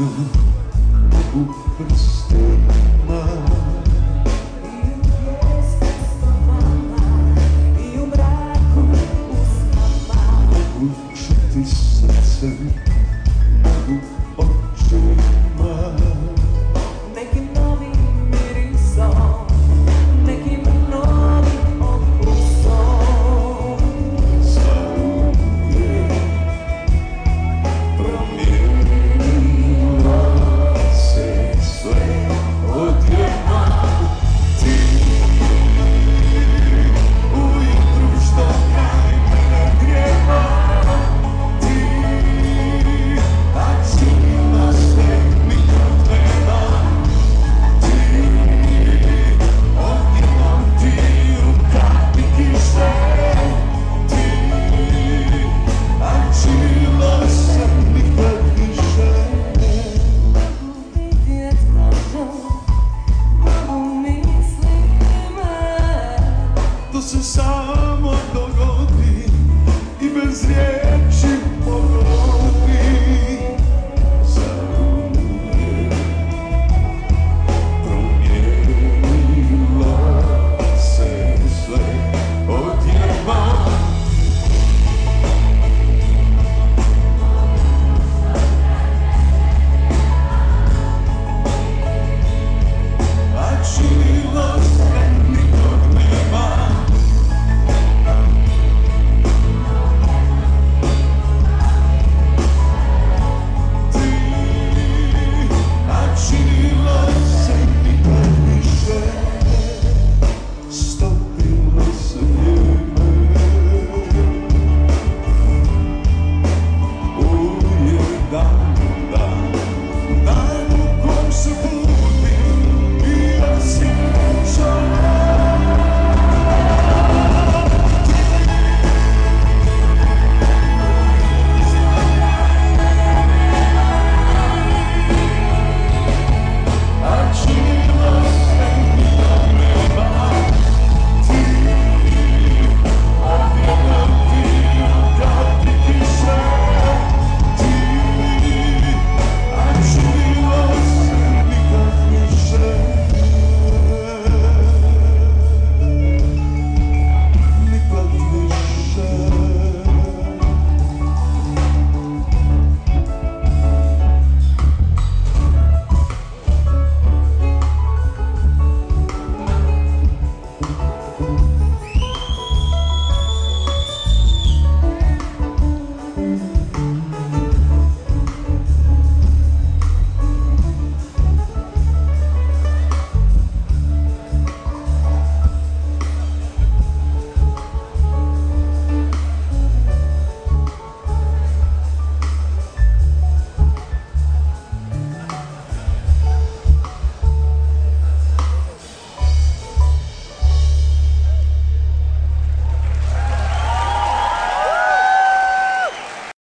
Uhum. se sabe.